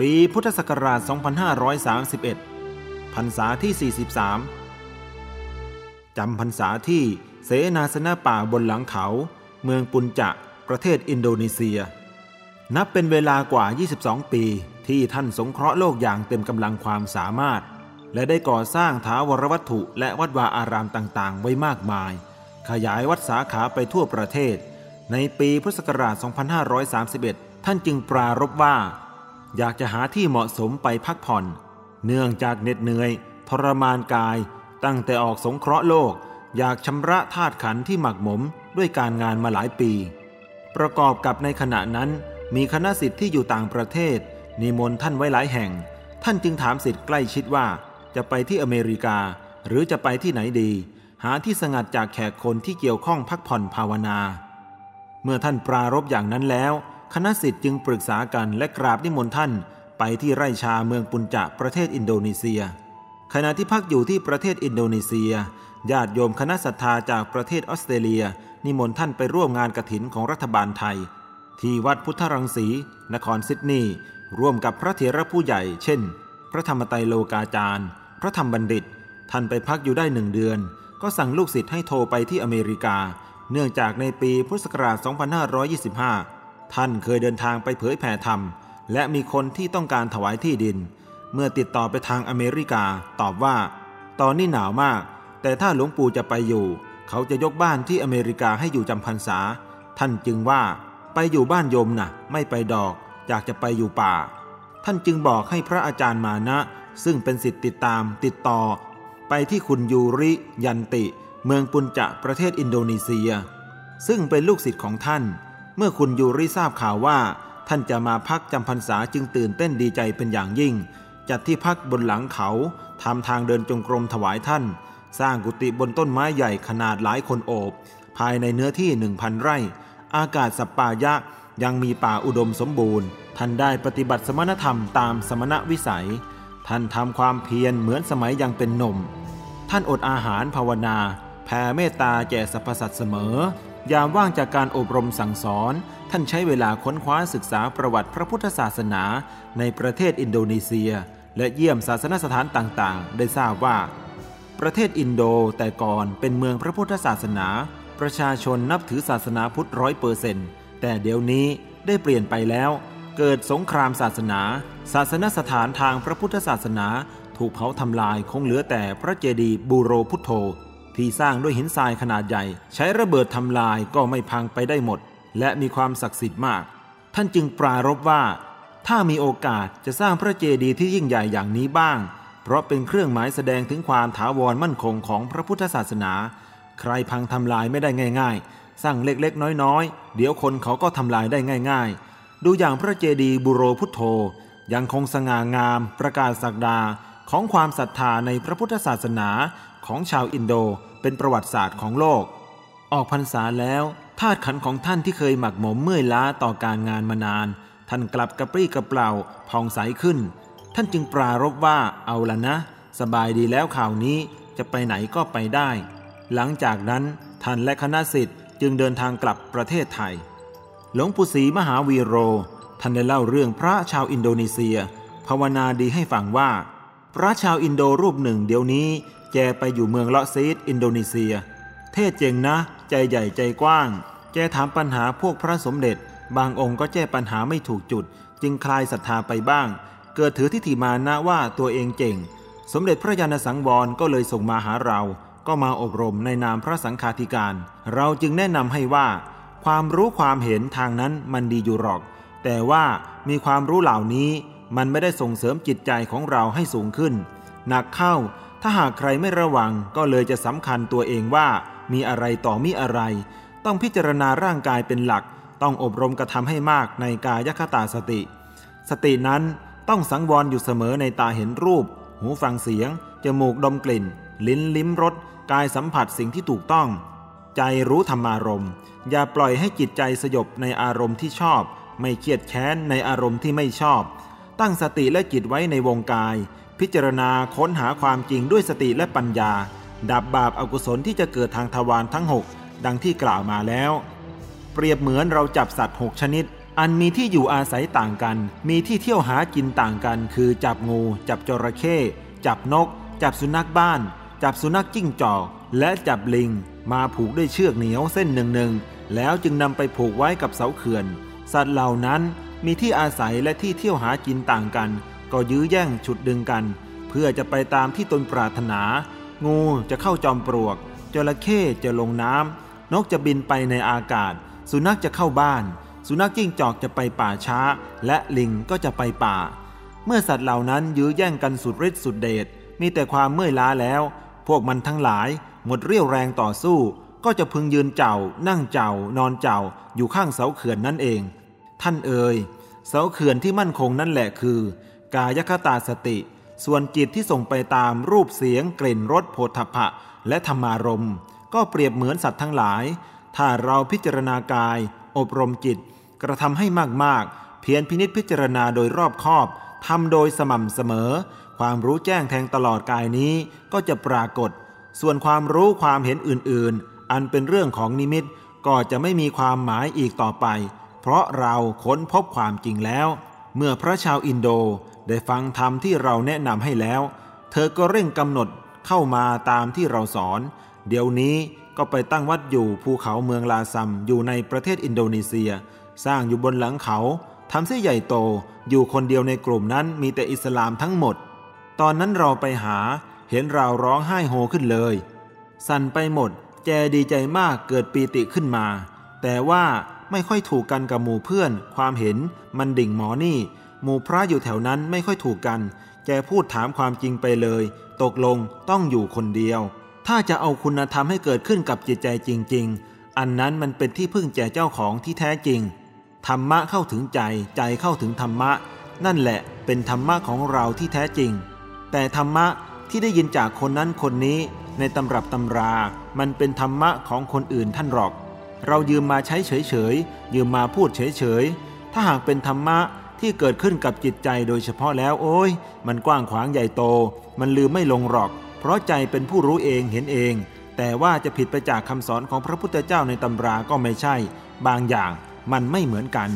ปีพุทธศักราช 2531 พรรษาที่ 43 จำพรรษาที่เสนาสนะป่าบนหลังเขา เมืองปุญจะ ประเทศอินโดนีเซีย นับเป็นเวลากว่า 22 ปีที่ท่านสงเคราะห์โลกอย่างเต็มกำลังความสามารถ และได้ก่อสร้างถาวรวัตถุและวัดวาอารามต่างๆ ไว้มากมาย ขยายวัดสาขาไปทั่วประเทศ ในปีพุทธศักราช 2531 ท่านจึงปรารบว่า อยากจะหาที่เหมาะสมไปพักผ่อน เนื่องจากเหน็ดเหนื่อยทรมานกาย ตั้งแต่ออกสงเคราะห์โลก อยากชำระธาตุขันที่หมักหมมด้วยการงานมาหลายปี ประกอบกับในขณะนั้น มีคณะสิทธิ์ที่อยู่ต่างประเทศ นิมนต์ท่านไว้หลายแห่ง ท่านจึงถามสิทธิ์ใกล้ชิดว่า จะไปที่อเมริกา หรือจะไปที่ไหนดี หาที่สงัดจากแขกคนที่เกี่ยวข้องพักผ่อนภาวนา เมื่อท่านปรารบอย่างนั้นแล้ว คณะสิทธิ์จึงปรึกษากันและกราบนิมนต์ท่าน ไปที่ไร่ชาเมืองปุญจะประเทศอินโดนีเซีย ขณะที่พักอยู่ที่ประเทศอินโดนีเซีย ญาติโยมคณะศรัทธาจากประเทศออสเตรเลีย นิมนต์ท่านไปร่วมงานกระถินของรัฐบาลไทย ที่วัดพุทธรังสี นครซิดนีย์ร่วมกับพระเถระผู้ใหญ่ เช่น พระธรรมไตรโลกาจารย์ พระธรรมบัณฑิต ท่านไปพักอยู่ได้หนึ่งเดือน ก็สั่งลูกศิษย์ให้โทรไปที่อเมริกา เนื่องจากในปีพุทธศักราช 2525 ท่านเคยเดินทางไปเผยแผ่ธรรม และมีคนที่ต้องการถวายที่ดิน เมื่อติดต่อไปทางอเมริกาตอบว่า ตอนนี้หนาวมาก แต่ถ้าหลวงปู่จะไปอยู่ เขาจะยกบ้านที่อเมริกาให้อยู่จำพรรษา ท่านจึงว่าไปอยู่บ้านโยมนะไม่ไปดอก อยากจะไปอยู่ป่า ท่านจึงบอกให้พระอาจารย์มานะ ซึ่งเป็นสิทธิ์ติดตามติดต่อ ไปที่คุณยูริยันติ เมืองปุญจะประเทศอินโดนีเซีย ซึ่งเป็นลูกศิษย์ของท่าน เมื่อคุณยูริทราบข่าวว่า ท่านจะมาพักจำพรรษาจึงตื่นเต้นดีใจเป็นอย่างยิ่ง จัดที่พักบนหลังเขาทำทางเดินจงกรมถวายท่าน สร้างกุฏิบนต้นไม้ใหญ่ขนาดหลายคนโอบ ภายในเนื้อที่หนึ่งพันไร่ อากาศสัปปายะยังมีป่าอุดมสมบูรณ์ ท่านได้ปฏิบัติสมณธรรมตามสมณวิสัย ท่านทำความเพียรเหมือนสมัยยังเป็นหนุ่ม ท่านอดอาหารภาวนา แผ่เมตตาแก่สรรพสัตว์เสมอ ยามว่างจากการอบรมสั่งสอน ท่านใช้เวลาค้นคว้าศึกษาประวัติพระพุทธศาสนา ในประเทศอินโดนีเซีย และเยี่ยมศาสนสถานต่างๆ ได้ทราบว่า ประเทศอินโดแต่ก่อนเป็นเมืองพระพุทธศาสนา ประชาชนนับถือศาสนาพุทธร้อยเปอร์เซนต์แต่เดี๋ยวนี้ได้เปลี่ยนไปแล้ว เกิดสงครามศาสนา ศาสนสถานทางพระพุทธศาสนา ถูกเผาทำลายคงเหลือแต่พระเจดีย์บูโรพุทโธ ที่สร้างด้วยหินทรายขนาดใหญ่ ใช้ระเบิดทำลายก็ไม่พังไปได้หมด และมีความศักดิ์สิทธิ์มาก ท่านจึงปรารบว่า ถ้ามีโอกาสจะสร้างพระเจดีย์ที่ยิ่งใหญ่อย่างนี้บ้าง เพราะเป็นเครื่องหมายแสดงถึงความถาวรมั่นคงของพระพุทธศาสนา ใครพังทำลายไม่ได้ง่าย ๆ สร้างเล็กๆ น้อยๆ เดี๋ยวคนเขาก็ทำลายได้ง่าย ๆ ดูอย่างพระเจดีย์บุโรพุทโธยังคงสง่างามประกาศศักดา ของความศรัทธาในพระพุทธศาสนาของชาวอินโดเป็นประวัติศาสตร์ของโลก ออกพรรษาแล้วธาตุขันของท่านที่เคยหมักหมมเมื่อยล้าต่อการงานมานาน ท่านกลับกระปรี้กระเปร่าผ่องใสขึ้น ท่านจึงปรารภว่าเอาละนะ สบายดีแล้วคราวนี้จะไปไหนก็ไปได้ หลังจากนั้นท่านและคณะศิษย์จึงเดินทางกลับประเทศไทย หลวงปู่ศรีมหาวีโร ท่านได้เล่าเรื่องพระชาวอินโดนีเซีย ภาวนาดีให้ฟังว่า พระชาวอินโดรูปหนึ่งเดี๋ยวนี้แกไปอยู่เมืองเลาะซีดอินโดนีเซีย เทศน์เก่งนะ ใจใหญ่ใจกว้าง แกถามปัญหาพวกพระสมเด็จ บางองค์ก็แก้ปัญหาไม่ถูกจุด จึงคลายศรัทธาไปบ้าง เกิดถือทิฏฐิมานะว่าตัวเองเก่งสมเด็จพระยาณสังวรก็เลยส่งมาหาเรา ก็มาอบรมในนามพระสังฆาธิการ เราจึงแนะนำให้ว่า ความรู้ความเห็นทางนั้นมันดีอยู่หรอก แต่ว่ามีความรู้เหล่านี้ มันไม่ได้ส่งเสริมจิตใจของเราให้สูงขึ้น หนักเข้า ถ้าหากใครไม่ระวังก็เลยจะสำคัญตัวเองว่า มีอะไรต่อมีอะไร ต้องพิจารณาร่างกายเป็นหลัก ต้องอบรมกระทำให้มากในกายคตาสติ สตินั้นต้องสังวรอยู่เสมอในตาเห็นรูป หูฟังเสียง จมูกดมกลิ่น ลิ้นลิ้มรส กายสัมผัสสิ่งที่ถูกต้อง ใจรู้ธรรมารมณ์ อย่าปล่อยให้จิตใจสยบในอารมณ์ที่ชอบ ไม่เครียดแค้นในอารมณ์ที่ไม่ชอบ ตั้งสติและจิตไว้ในวงกาย พิจารณาค้นหาความจริงด้วยสติและปัญญา ดับบาปอากุศลที่จะเกิดทางทวารทั้ง 6 ดังที่กล่าวมาแล้ว เปรียบเหมือนเราจับสัตว์ 6 ชนิด อันมีที่อยู่อาศัยต่างกัน มีที่เที่ยวหากินต่างกัน คือจับงู จับจระเข้จับนก จับสุนัขบ้าน จับสุนัขจิ้งจอก และจับลิง มาผูกด้วยเชือกเหนียวเส้นหนึ่งหนึ่งแล้วจึงนำไปผูกไว้กับเสาเขื่อน สัตว์เหล่านั้น มีที่อาศัยและที่เที่ยวหากินต่างกัน ก็ยื้อแย่งฉุดดึงกัน เพื่อจะไปตามที่ตนปรารถนา งูจะเข้าจอมปลวก จระเข้จะลงน้ำนกจะบินไปในอากาศ สุนัขจะเข้าบ้าน สุนัขจิ้งจอกจะไปป่าช้า และลิงก็จะไปป่า เมื่อสัตว์เหล่านั้นยื้อแย่งกันสุดฤทธิ์สุดเดชมีแต่ความเมื่อยล้าแล้ว พวกมันทั้งหลาย หมดเรี่ยวแรงต่อสู้ ก็จะพึงยืนเจ้า นั่งเจ้านอนเจ้าอยู่ข้างเสาเขื่อนนั่นเอง ท่านเอ่ยเสาเขื่อนที่มั่นคงนั่นแหละคือ กายคตาสติ ส่วนจิตที่ส่งไปตามรูปเสียงกลิ่นรสโผฏฐพะและธรรมารมณ์ก็เปรียบเหมือนสัตว์ทั้งหลาย ถ้าเราพิจารณากาย อบรมจิต กระทำให้มากๆ เพียรพินิษพิจารณาโดยรอบคอบทำโดยสม่ำเสมอ ความรู้แจ้งแทงตลอดกายนี้ก็จะปรากฏ ส่วนความรู้ความเห็นอื่นๆ อันเป็นเรื่องของนิมิตก็จะไม่มีความหมายอีกต่อไป เพราะเราค้นพบความจริงแล้ว เมื่อพระชาวอินโดได้ฟังธรรมที่เราแนะนำให้แล้ว เธอก็เร่งกำหนดเข้ามาตามที่เราสอน เดี๋ยวนี้ก็ไปตั้งวัดอยู่ภูเขาเมืองลาซัมอยู่ในประเทศอินโดนีเซีย สร้างอยู่บนหลังเขาทำเสียใหญ่โตอยู่คนเดียวในกลุ่มนั้นมีแต่อิสลามทั้งหมด ตอนนั้นเราไปหาเห็นเราร้องไห้โฮขึ้นเลย สั่นไปหมด แจดีใจมากเกิดปีติขึ้นมา แต่ว่า ไม่ค่อยถูกกันกับหมู่เพื่อน ความเห็นมันดิ่งหมอนี่ หมู่พระอยู่แถวนั้นไม่ค่อยถูกกัน แกพูดถามความจริงไปเลย ตกลงต้องอยู่คนเดียว ถ้าจะเอาคุณธรรมให้เกิดขึ้นกับจิตใจจริง ๆ อันนั้นมันเป็นที่พึ่งแก่เจ้าของที่แท้จริง ธรรมะเข้าถึงใจ ใจเข้าถึงธรรมะ นั่นแหละเป็นธรรมะของเราที่แท้จริง แต่ธรรมะที่ได้ยินจากคนนั้นคนนี้ในตำรับตำรา มันเป็นธรรมะของคนอื่นท่านหรอก เรายืมมาใช้เฉยๆยืมมาพูดเฉยๆถ้าหากเป็นธรรมะที่เกิดขึ้นกับจิตใจโดยเฉพาะแล้วโอ้ยมันกว้างขวางใหญ่โต มันลืมไม่ลงหรอก เพราะใจเป็นผู้รู้เองเห็นเอง แต่ว่าจะผิดไปจากคำสอนของพระพุทธเจ้าในตำราก็ไม่ใช่ บางอย่างมันไม่เหมือนกัน